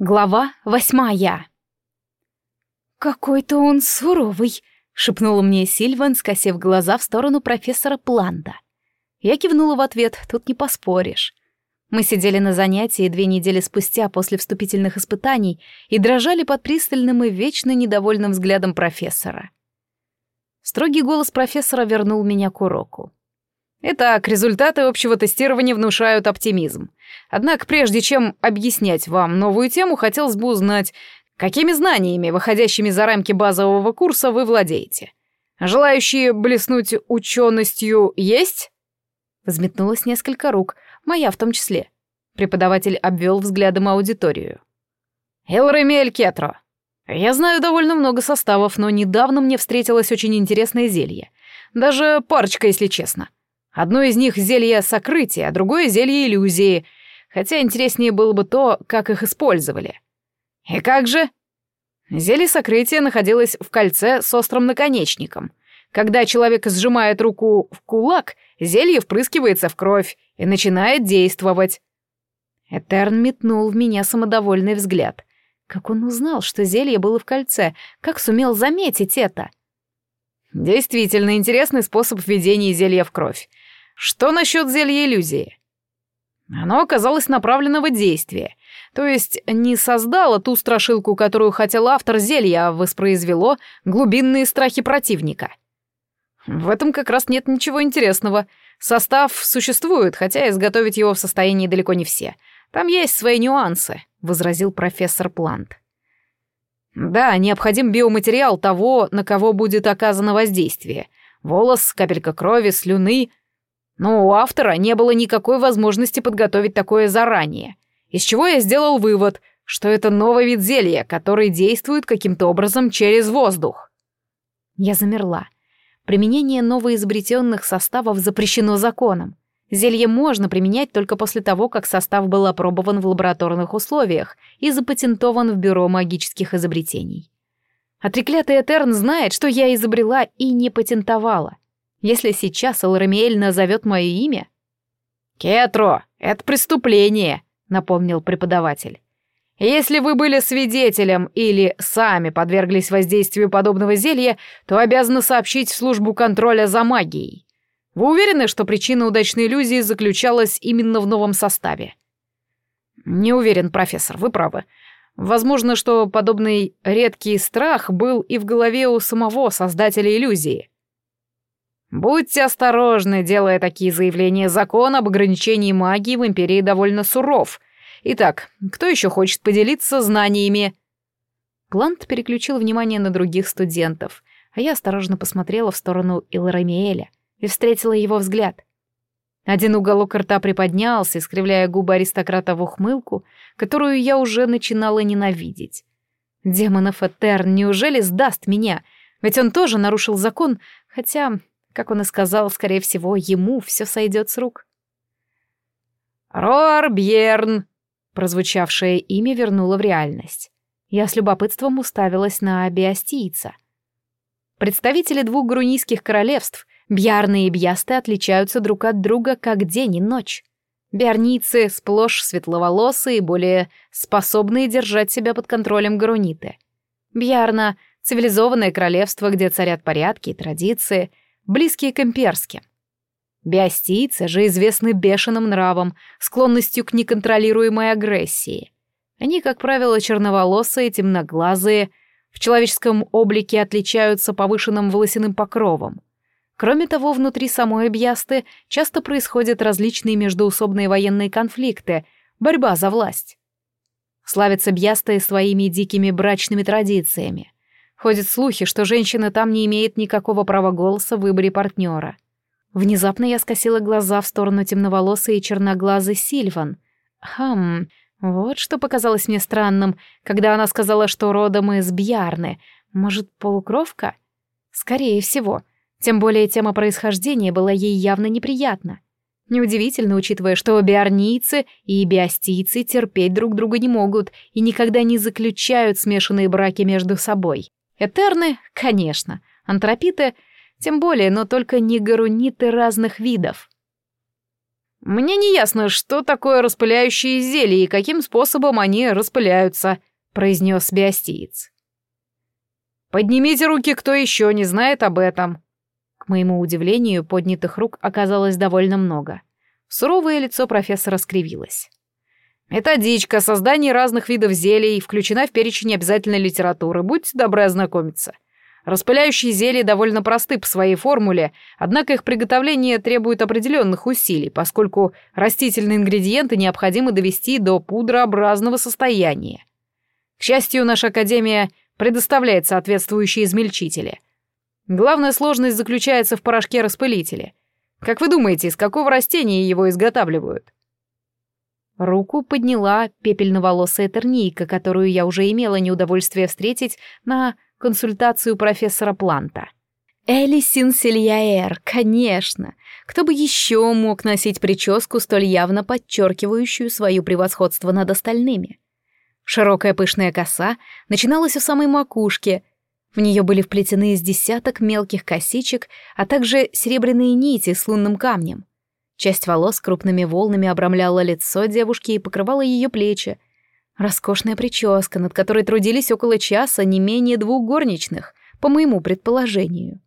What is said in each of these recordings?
Глава восьмая. «Какой-то он суровый», — шепнула мне Сильван, скосив глаза в сторону профессора Планда. Я кивнула в ответ, тут не поспоришь. Мы сидели на занятии две недели спустя после вступительных испытаний и дрожали под пристальным и вечно недовольным взглядом профессора. Строгий голос профессора вернул меня к уроку. Итак, результаты общего тестирования внушают оптимизм. Однако, прежде чем объяснять вам новую тему, хотелось бы узнать, какими знаниями, выходящими за рамки базового курса, вы владеете. Желающие блеснуть ученостью есть? Взметнулось несколько рук, моя в том числе. Преподаватель обвел взглядом аудиторию. Элремель Кетро. Я знаю довольно много составов, но недавно мне встретилось очень интересное зелье. Даже парочка, если честно. Одно из них — зелье сокрытия, а другое — зелье иллюзии, хотя интереснее было бы то, как их использовали. И как же? Зелье сокрытия находилось в кольце с острым наконечником. Когда человек сжимает руку в кулак, зелье впрыскивается в кровь и начинает действовать. Этерн метнул в меня самодовольный взгляд. Как он узнал, что зелье было в кольце? Как сумел заметить это? Действительно интересный способ введения зелья в кровь. Что насчет зелья иллюзии? Оно оказалось направленного действия, то есть не создало ту страшилку, которую хотел автор зелья, а воспроизвело глубинные страхи противника. В этом как раз нет ничего интересного. Состав существует, хотя изготовить его в состоянии далеко не все. Там есть свои нюансы, возразил профессор Плант. Да, необходим биоматериал того, на кого будет оказано воздействие. Волос, капелька крови, слюны, но у автора не было никакой возможности подготовить такое заранее. Из чего я сделал вывод, что это новый вид зелья, который действует каким-то образом через воздух. Я замерла. Применение новоизобретенных составов запрещено законом. Зелье можно применять только после того, как состав был опробован в лабораторных условиях и запатентован в Бюро магических изобретений. А Этерн знает, что я изобрела и не патентовала. Если сейчас Алрамиэль назовет мое имя... «Кетро, это преступление», — напомнил преподаватель. «Если вы были свидетелем или сами подверглись воздействию подобного зелья, то обязаны сообщить в службу контроля за магией. Вы уверены, что причина удачной иллюзии заключалась именно в новом составе?» «Не уверен, профессор, вы правы. Возможно, что подобный редкий страх был и в голове у самого создателя иллюзии. Будьте осторожны, делая такие заявления. Закон об ограничении магии в Империи довольно суров. Итак, кто еще хочет поделиться знаниями?» Плант переключил внимание на других студентов, а я осторожно посмотрела в сторону Иларамиэля и встретила его взгляд. Один уголок рта приподнялся, искривляя губы аристократа в ухмылку, которую я уже начинала ненавидеть. Демонов Этерн неужели сдаст меня? Ведь он тоже нарушил закон, хотя как он и сказал, скорее всего, ему все сойдет с рук. «Роар Бьерн!» Прозвучавшее имя вернуло в реальность. Я с любопытством уставилась на биостийца. Представители двух грунийских королевств, Бьярны и Бьясты, отличаются друг от друга как день и ночь. Биарницы сплошь светловолосые более способные держать себя под контролем груниты. Бьярна — цивилизованное королевство, где царят порядки и традиции — близкие к имперским. Биостийцы же известны бешеным нравом, склонностью к неконтролируемой агрессии. Они, как правило, черноволосые, темноглазые, в человеческом облике отличаются повышенным волосяным покровом. Кроме того, внутри самой Бьясты часто происходят различные междоусобные военные конфликты, борьба за власть. Славятся Бьясты своими дикими брачными традициями. Ходят слухи, что женщина там не имеет никакого права голоса в выборе партнера. Внезапно я скосила глаза в сторону темноволосой и черноглазой Сильван. Хм, вот что показалось мне странным, когда она сказала, что родом из Бьярны. Может, полукровка? Скорее всего. Тем более тема происхождения была ей явно неприятна. Неудивительно, учитывая, что биарнийцы и биостийцы терпеть друг друга не могут и никогда не заключают смешанные браки между собой. Этерны, конечно, антропиты, тем более, но только не гаруниты разных видов. Мне не ясно, что такое распыляющие зелья и каким способом они распыляются, произнес биостиец. Поднимите руки, кто еще не знает об этом. К моему удивлению, поднятых рук оказалось довольно много. Суровое лицо профессора скривилось. Методичка создания разных видов зелий включена в перечень обязательной литературы. Будьте добры ознакомиться. Распыляющие зелья довольно просты по своей формуле, однако их приготовление требует определенных усилий, поскольку растительные ингредиенты необходимо довести до пудрообразного состояния. К счастью, наша Академия предоставляет соответствующие измельчители. Главная сложность заключается в порошке-распылителе. Как вы думаете, из какого растения его изготавливают? Руку подняла пепельноволосая тернийка, которую я уже имела неудовольствие встретить на консультацию профессора Планта. Элисин Сильяэр, конечно. Кто бы еще мог носить прическу, столь явно подчеркивающую свое превосходство над остальными? Широкая пышная коса начиналась у самой макушки. В нее были вплетены из десяток мелких косичек, а также серебряные нити с лунным камнем. Часть волос крупными волнами обрамляла лицо девушки и покрывала ее плечи. Роскошная прическа, над которой трудились около часа не менее двух горничных, по моему предположению.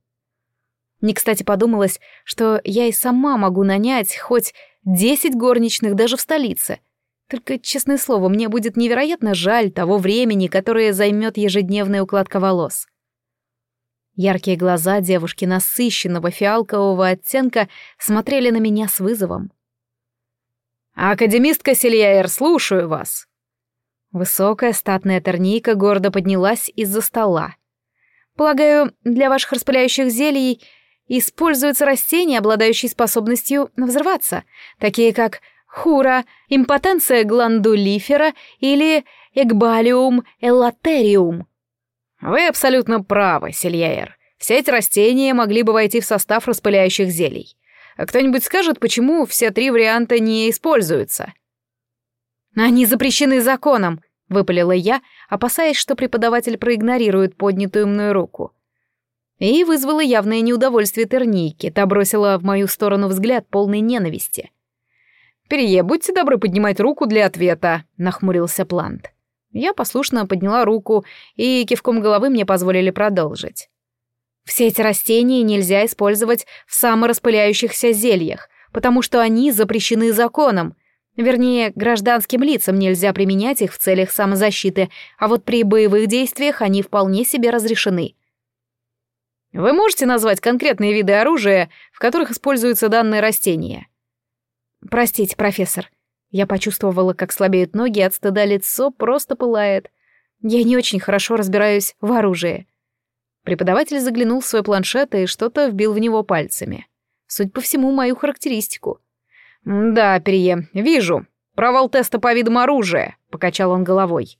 Не кстати подумалось, что я и сама могу нанять хоть десять горничных даже в столице. Только, честное слово, мне будет невероятно жаль того времени, которое займет ежедневная укладка волос. Яркие глаза девушки насыщенного фиалкового оттенка смотрели на меня с вызовом. «Академистка Сельяер, слушаю вас!» Высокая статная торнейка гордо поднялась из-за стола. «Полагаю, для ваших распыляющих зелий используются растения, обладающие способностью взрываться, такие как хура, импотенция гландулифера или экбалиум эллатериум. Вы абсолютно правы, Сельяер. Все эти растения могли бы войти в состав распыляющих зелий. А кто-нибудь скажет, почему все три варианта не используются? Они запрещены законом, выпалила я, опасаясь, что преподаватель проигнорирует поднятую мною руку. И вызвала явное неудовольствие Тернийки, та бросила в мою сторону взгляд полной ненависти. «Перье, будьте добры поднимать руку для ответа», — нахмурился Плант. Я послушно подняла руку, и кивком головы мне позволили продолжить. Все эти растения нельзя использовать в самораспыляющихся зельях, потому что они запрещены законом. Вернее, гражданским лицам нельзя применять их в целях самозащиты, а вот при боевых действиях они вполне себе разрешены. Вы можете назвать конкретные виды оружия, в которых используются данные растения? Простите, профессор, я почувствовала, как слабеют ноги, от стыда лицо просто пылает. Я не очень хорошо разбираюсь в оружии. Преподаватель заглянул в свой планшет и что-то вбил в него пальцами. Суть по всему, мою характеристику. «Да, Перье, вижу. Провал теста по видам оружия», — покачал он головой.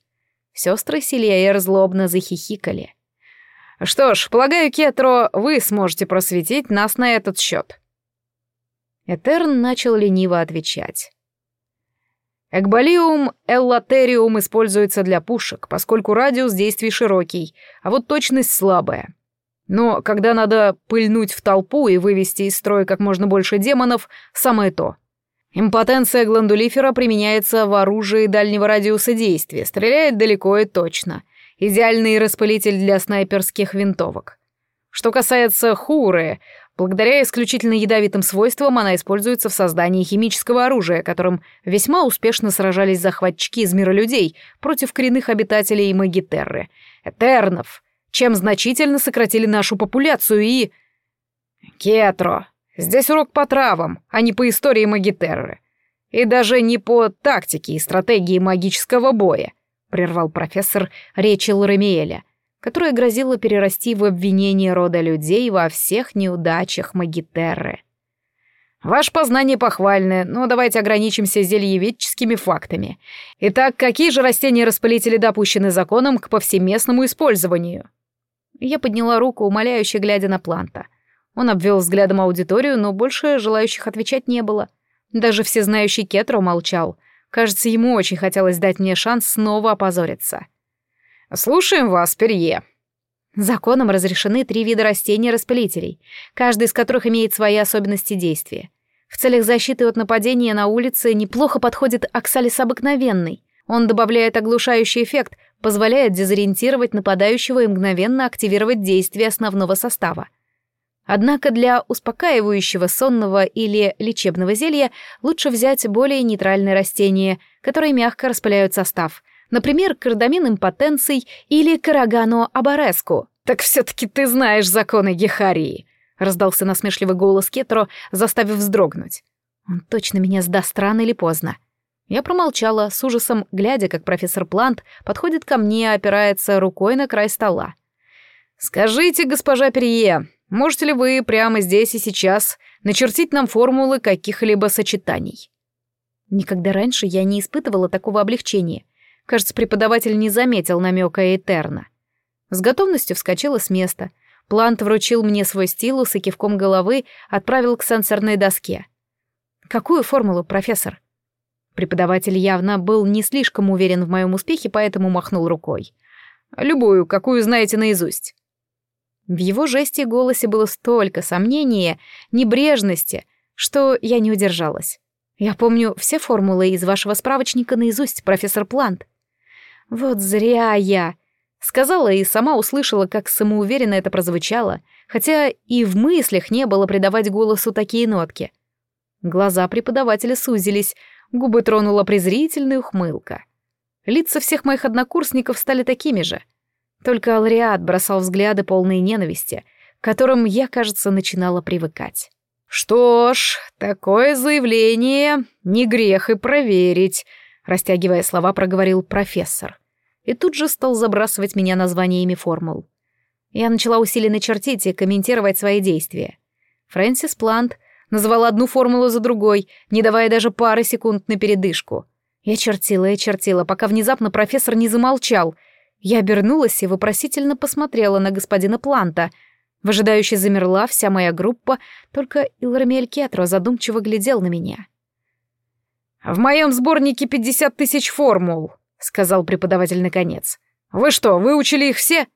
Сестры Сильяер злобно захихикали. «Что ж, полагаю, Кетро, вы сможете просветить нас на этот счет». Этерн начал лениво отвечать. Экболиум эллатериум используется для пушек, поскольку радиус действий широкий, а вот точность слабая. Но когда надо пыльнуть в толпу и вывести из строя как можно больше демонов, самое то. Импотенция гландулифера применяется в оружии дальнего радиуса действия, стреляет далеко и точно. Идеальный распылитель для снайперских винтовок. Что касается хуры, Благодаря исключительно ядовитым свойствам она используется в создании химического оружия, которым весьма успешно сражались захватчики из мира людей против коренных обитателей Магитерры, Этернов, чем значительно сократили нашу популяцию и... Кетро, здесь урок по травам, а не по истории Магитерры. И даже не по тактике и стратегии магического боя, прервал профессор речи Ларемиэля, которая грозила перерасти в обвинение рода людей во всех неудачах Магитерры. Ваше познание похвальное, но давайте ограничимся зельеведческими фактами. Итак, какие же растения-распылители допущены законом к повсеместному использованию? Я подняла руку, умоляюще глядя на Планта. Он обвел взглядом аудиторию, но больше желающих отвечать не было. Даже всезнающий Кетро молчал. Кажется, ему очень хотелось дать мне шанс снова опозориться. «Слушаем вас, Перье». Законом разрешены три вида растений-распылителей, каждый из которых имеет свои особенности действия. В целях защиты от нападения на улице неплохо подходит оксалис обыкновенный. Он добавляет оглушающий эффект, позволяет дезориентировать нападающего и мгновенно активировать действие основного состава. Однако для успокаивающего сонного или лечебного зелья лучше взять более нейтральные растения, которые мягко распыляют состав, например, кардамин импотенций или карагано абареску. «Так все-таки ты знаешь законы Гехарии», — раздался насмешливый голос Кетро, заставив вздрогнуть. «Он точно меня сдаст рано или поздно». Я промолчала, с ужасом глядя, как профессор Плант подходит ко мне и опирается рукой на край стола. «Скажите, госпожа Перье, можете ли вы прямо здесь и сейчас начертить нам формулы каких-либо сочетаний?» Никогда раньше я не испытывала такого облегчения. Кажется, преподаватель не заметил намека Этерна. С готовностью вскочила с места. Плант вручил мне свой стилус и кивком головы отправил к сенсорной доске. «Какую формулу, профессор?» Преподаватель явно был не слишком уверен в моем успехе, поэтому махнул рукой. «Любую, какую знаете наизусть». В его жесте и голосе было столько сомнения, небрежности, что я не удержалась. Я помню все формулы из вашего справочника наизусть, профессор Плант. Вот зря я. Сказала и сама услышала, как самоуверенно это прозвучало, хотя и в мыслях не было придавать голосу такие нотки. Глаза преподавателя сузились, Губы тронула презрительная ухмылка. Лица всех моих однокурсников стали такими же. Только Алриат бросал взгляды полные ненависти, к которым я, кажется, начинала привыкать. «Что ж, такое заявление не грех и проверить», — растягивая слова, проговорил профессор. И тут же стал забрасывать меня названиями формул. Я начала усиленно чертить и комментировать свои действия. Фрэнсис Плант — Назвала одну формулу за другой, не давая даже пары секунд на передышку. Я чертила и чертила, пока внезапно профессор не замолчал. Я обернулась и вопросительно посмотрела на господина Планта. Выжидающе замерла вся моя группа, только Илрамель Кетро задумчиво глядел на меня. «В моем сборнике пятьдесят тысяч формул», — сказал преподаватель наконец. «Вы что, выучили их все?»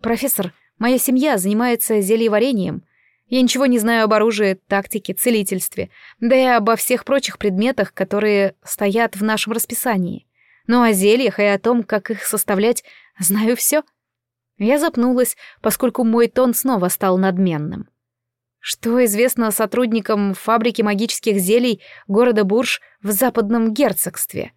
«Профессор, моя семья занимается зельеварением. Я ничего не знаю об оружии, тактике, целительстве, да и обо всех прочих предметах, которые стоят в нашем расписании. Но о зельях и о том, как их составлять, знаю все. Я запнулась, поскольку мой тон снова стал надменным. Что известно сотрудникам фабрики магических зелий города Бурж в западном герцогстве?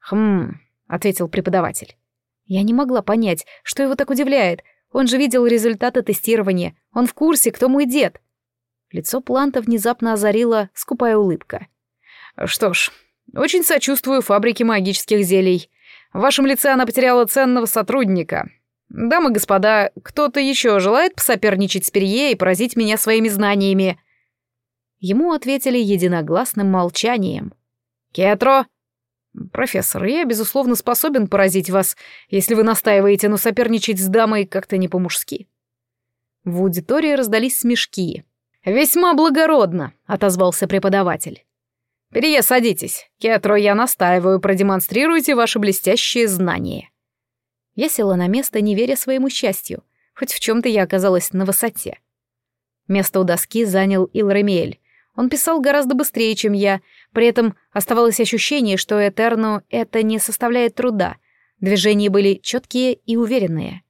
«Хм», — ответил преподаватель. Я не могла понять, что его так удивляет — он же видел результаты тестирования. Он в курсе, кто мой дед. Лицо Планта внезапно озарила скупая улыбка. «Что ж, очень сочувствую фабрике магических зелий. В вашем лице она потеряла ценного сотрудника. Дамы и господа, кто-то еще желает посоперничать с Перье и поразить меня своими знаниями?» Ему ответили единогласным молчанием. «Кетро!» «Профессор, я, безусловно, способен поразить вас, если вы настаиваете, но соперничать с дамой как-то не по-мужски». В аудитории раздались смешки. «Весьма благородно», — отозвался преподаватель. «Перье, садитесь. Кетро, я настаиваю, продемонстрируйте ваши блестящие знания». Я села на место, не веря своему счастью. Хоть в чем то я оказалась на высоте. Место у доски занял Илрамиэль, он писал гораздо быстрее, чем я, при этом оставалось ощущение, что Этерну это не составляет труда. Движения были четкие и уверенные.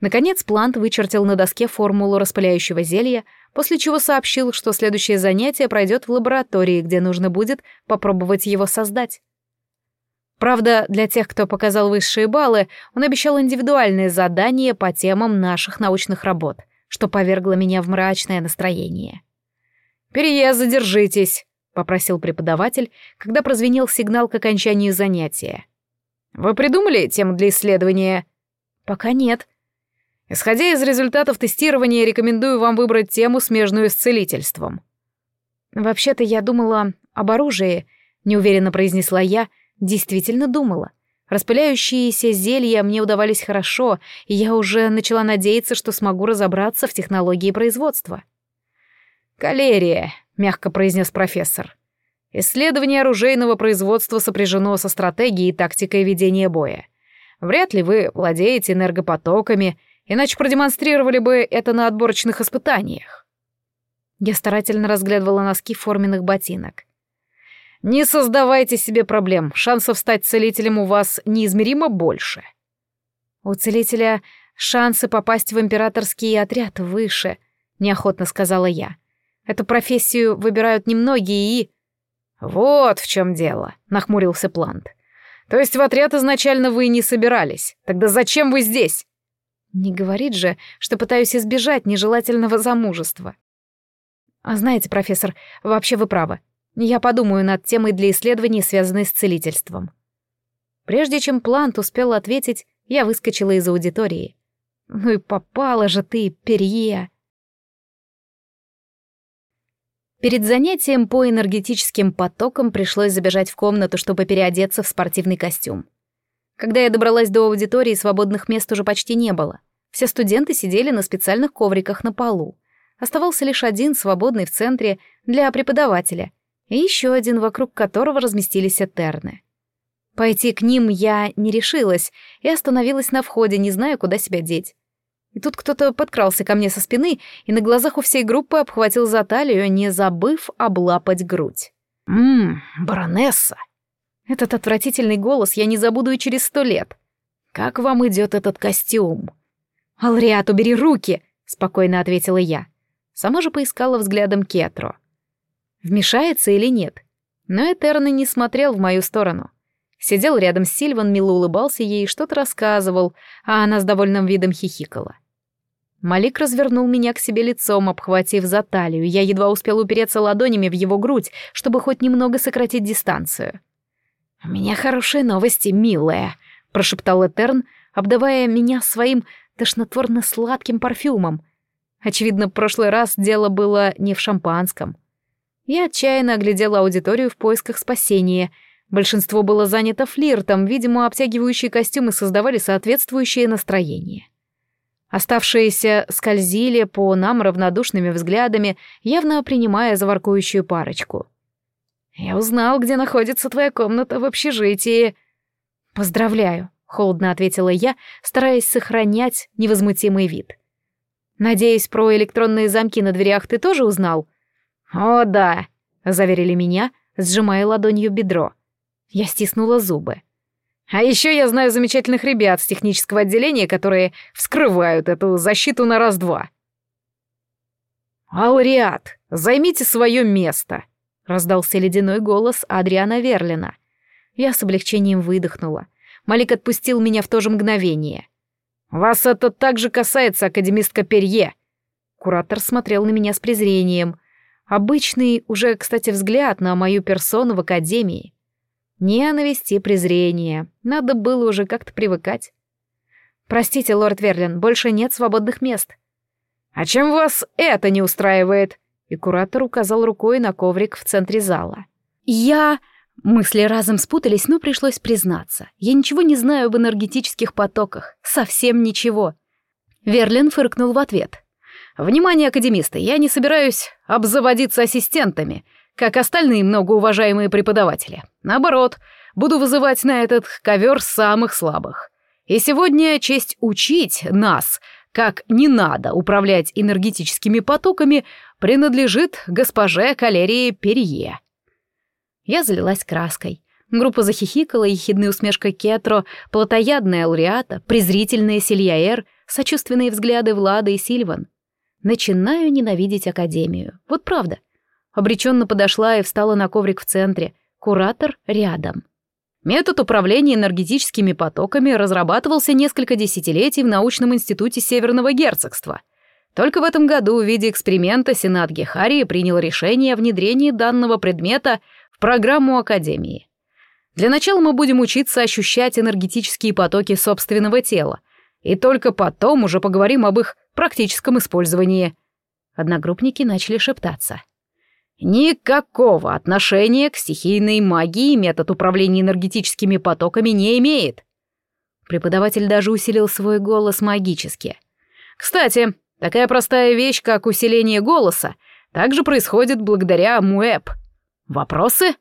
Наконец Плант вычертил на доске формулу распыляющего зелья, после чего сообщил, что следующее занятие пройдет в лаборатории, где нужно будет попробовать его создать. Правда, для тех, кто показал высшие баллы, он обещал индивидуальные задания по темам наших научных работ, что повергло меня в мрачное настроение. «Перье, задержитесь», — попросил преподаватель, когда прозвенел сигнал к окончанию занятия. «Вы придумали тему для исследования?» «Пока нет». «Исходя из результатов тестирования, рекомендую вам выбрать тему, смежную с целительством». «Вообще-то я думала об оружии», — неуверенно произнесла я, действительно думала. Распыляющиеся зелья мне удавались хорошо, и я уже начала надеяться, что смогу разобраться в технологии производства. «Калерия», — мягко произнес профессор. «Исследование оружейного производства сопряжено со стратегией и тактикой ведения боя. Вряд ли вы владеете энергопотоками, иначе продемонстрировали бы это на отборочных испытаниях». Я старательно разглядывала носки форменных ботинок. «Не создавайте себе проблем, шансов стать целителем у вас неизмеримо больше». «У целителя шансы попасть в императорский отряд выше», — неохотно сказала я. «Эту профессию выбирают немногие и...» «Вот в чем дело», — нахмурился Плант. «То есть в отряд изначально вы не собирались? Тогда зачем вы здесь?» Не говорит же, что пытаюсь избежать нежелательного замужества. А знаете, профессор, вообще вы правы. Я подумаю над темой для исследований, связанной с целительством. Прежде чем Плант успел ответить, я выскочила из аудитории. Ну и попала же ты, Перье. Перед занятием по энергетическим потокам пришлось забежать в комнату, чтобы переодеться в спортивный костюм. Когда я добралась до аудитории, свободных мест уже почти не было. Все студенты сидели на специальных ковриках на полу. Оставался лишь один, свободный в центре, для преподавателя, и еще один, вокруг которого разместились этерны. Пойти к ним я не решилась и остановилась на входе, не зная, куда себя деть. И тут кто-то подкрался ко мне со спины и на глазах у всей группы обхватил за талию, не забыв облапать грудь. «Ммм, баронесса!» Этот отвратительный голос я не забуду и через сто лет. «Как вам идет этот костюм?» «Алриат, убери руки!» — спокойно ответила я. Сама же поискала взглядом Кетро. Вмешается или нет? Но Этерна не смотрел в мою сторону. Сидел рядом с Сильван, мило улыбался ей и что-то рассказывал, а она с довольным видом хихикала. Малик развернул меня к себе лицом, обхватив за талию. Я едва успел упереться ладонями в его грудь, чтобы хоть немного сократить дистанцию. «У меня хорошие новости, милая», — прошептал Этерн, обдавая меня своим тошнотворно-сладким парфюмом, Очевидно, в прошлый раз дело было не в шампанском. Я отчаянно оглядела аудиторию в поисках спасения. Большинство было занято флиртом, видимо, обтягивающие костюмы создавали соответствующее настроение. Оставшиеся скользили по нам равнодушными взглядами, явно принимая за воркующую парочку. «Я узнал, где находится твоя комната в общежитии». «Поздравляю», — холодно ответила я, стараясь сохранять невозмутимый вид. Надеюсь, про электронные замки на дверях ты тоже узнал? О, да, заверили меня, сжимая ладонью бедро. Я стиснула зубы. А еще я знаю замечательных ребят с технического отделения, которые вскрывают эту защиту на раз-два. «Алриат, займите свое место!» — раздался ледяной голос Адриана Верлина. Я с облегчением выдохнула. Малик отпустил меня в то же мгновение. «Вас это также касается, академистка Перье!» Куратор смотрел на меня с презрением. Обычный уже, кстати, взгляд на мою персону в академии. Ненависть и презрение. Надо было уже как-то привыкать. «Простите, лорд Верлин, больше нет свободных мест». «А чем вас это не устраивает?» И куратор указал рукой на коврик в центре зала. «Я...» Мысли разом спутались, но пришлось признаться. Я ничего не знаю об энергетических потоках. Совсем ничего. Верлин фыркнул в ответ. «Внимание, академисты, я не собираюсь обзаводиться ассистентами, как остальные многоуважаемые преподаватели. Наоборот, буду вызывать на этот ковер самых слабых. И сегодня честь учить нас, как не надо управлять энергетическими потоками, принадлежит госпоже Калерии Перье». Я залилась краской. Группа захихикала, ехидная усмешка Кетро, плотоядная лауреата, презрительная Сильяэр, сочувственные взгляды Влада и Сильван. Начинаю ненавидеть Академию. Вот правда. Обреченно подошла и встала на коврик в центре. Куратор рядом. Метод управления энергетическими потоками разрабатывался несколько десятилетий в научном институте Северного герцогства. Только в этом году в виде эксперимента Сенат Гехарии принял решение о внедрении данного предмета программу Академии. Для начала мы будем учиться ощущать энергетические потоки собственного тела, и только потом уже поговорим об их практическом использовании. Одногруппники начали шептаться. Никакого отношения к стихийной магии метод управления энергетическими потоками не имеет. Преподаватель даже усилил свой голос магически. Кстати, такая простая вещь, как усиление голоса, также происходит благодаря МУЭП — Вопросы?»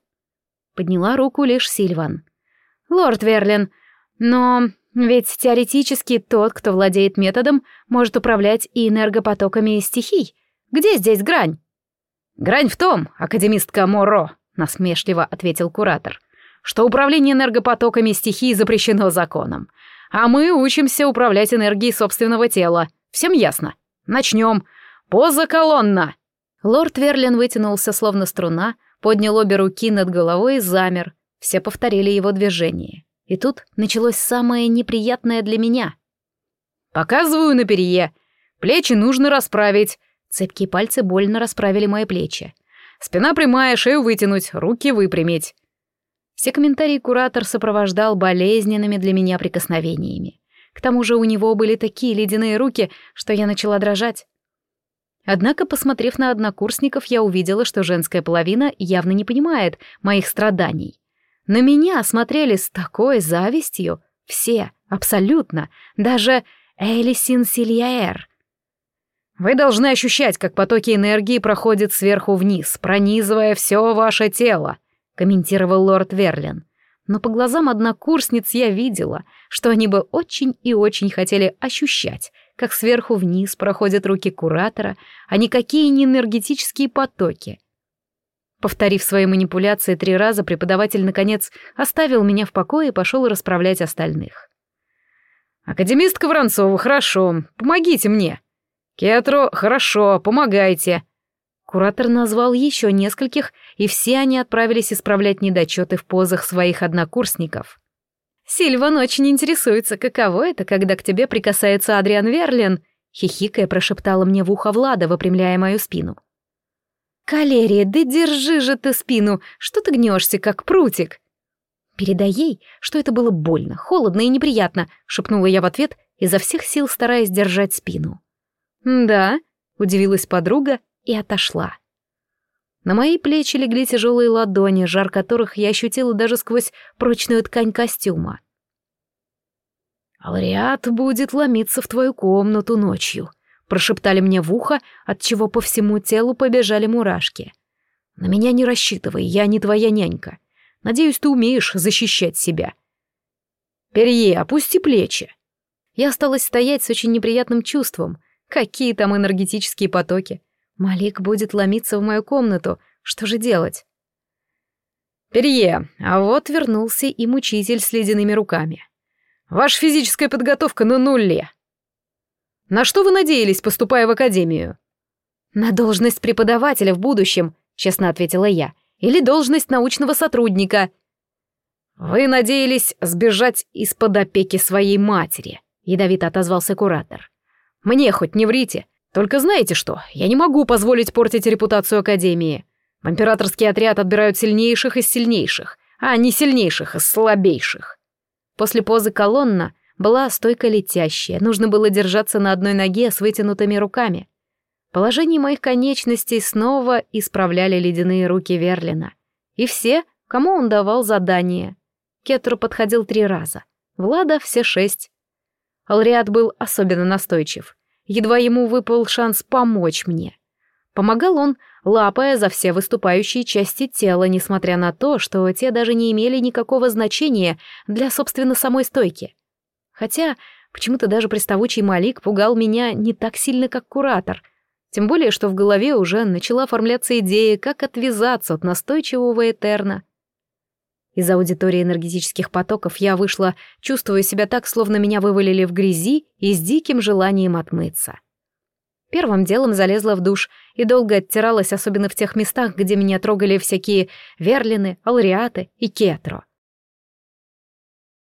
Подняла руку лишь Сильван. «Лорд Верлин, но ведь теоретически тот, кто владеет методом, может управлять и энергопотоками стихий. Где здесь грань?» «Грань в том, академистка Моро», — насмешливо ответил куратор, «что управление энергопотоками стихий запрещено законом. А мы учимся управлять энергией собственного тела. Всем ясно? Начнем. Поза колонна!» Лорд Верлин вытянулся словно струна, поднял обе руки над головой и замер. Все повторили его движение. И тут началось самое неприятное для меня. «Показываю на перье. Плечи нужно расправить». Цепкие пальцы больно расправили мои плечи. «Спина прямая, шею вытянуть, руки выпрямить». Все комментарии куратор сопровождал болезненными для меня прикосновениями. К тому же у него были такие ледяные руки, что я начала дрожать. Однако, посмотрев на однокурсников, я увидела, что женская половина явно не понимает моих страданий. На меня смотрели с такой завистью все, абсолютно, даже Элисин Сильяэр. Вы должны ощущать, как потоки энергии проходят сверху вниз, пронизывая все ваше тело, комментировал лорд Верлин. Но по глазам однокурсниц я видела, что они бы очень и очень хотели ощущать, как сверху вниз проходят руки куратора, а не энергетические потоки. Повторив свои манипуляции три раза, преподаватель, наконец, оставил меня в покое и пошел расправлять остальных. «Академистка Воронцова, хорошо, помогите мне!» «Кетро, хорошо, помогайте!» Куратор назвал еще нескольких, и все они отправились исправлять недочеты в позах своих однокурсников. «Сильван очень интересуется, каково это, когда к тебе прикасается Адриан Верлин», хихикая прошептала мне в ухо Влада, выпрямляя мою спину. «Калерия, да держи же ты спину, что ты гнешься, как прутик?» «Передай ей, что это было больно, холодно и неприятно», — шепнула я в ответ, изо всех сил стараясь держать спину. «Да», — удивилась подруга и отошла. На мои плечи легли тяжелые ладони, жар которых я ощутила даже сквозь прочную ткань костюма. «Алриат будет ломиться в твою комнату ночью», — прошептали мне в ухо, отчего по всему телу побежали мурашки. «На меня не рассчитывай, я не твоя нянька. Надеюсь, ты умеешь защищать себя». «Перье, опусти плечи». Я осталась стоять с очень неприятным чувством. Какие там энергетические потоки. Малик будет ломиться в мою комнату. Что же делать? Перье, а вот вернулся и мучитель с ледяными руками. Ваша физическая подготовка на нуле. На что вы надеялись, поступая в академию? На должность преподавателя в будущем, честно ответила я. Или должность научного сотрудника. Вы надеялись сбежать из-под опеки своей матери, ядовито отозвался куратор. Мне хоть не врите, только знаете что, я не могу позволить портить репутацию Академии. В императорский отряд отбирают сильнейших из сильнейших, а не сильнейших из слабейших. После позы колонна была стойка летящая, нужно было держаться на одной ноге с вытянутыми руками. Положение моих конечностей снова исправляли ледяные руки Верлина. И все, кому он давал задание. Кетру подходил три раза, Влада все шесть. Алриат был особенно настойчив едва ему выпал шанс помочь мне. Помогал он, лапая за все выступающие части тела, несмотря на то, что те даже не имели никакого значения для, собственно, самой стойки. Хотя почему-то даже приставучий Малик пугал меня не так сильно, как куратор, тем более, что в голове уже начала оформляться идея, как отвязаться от настойчивого Этерна. Из аудитории энергетических потоков я вышла, чувствуя себя так, словно меня вывалили в грязи и с диким желанием отмыться. Первым делом залезла в душ и долго оттиралась, особенно в тех местах, где меня трогали всякие верлины, алриаты и кетро.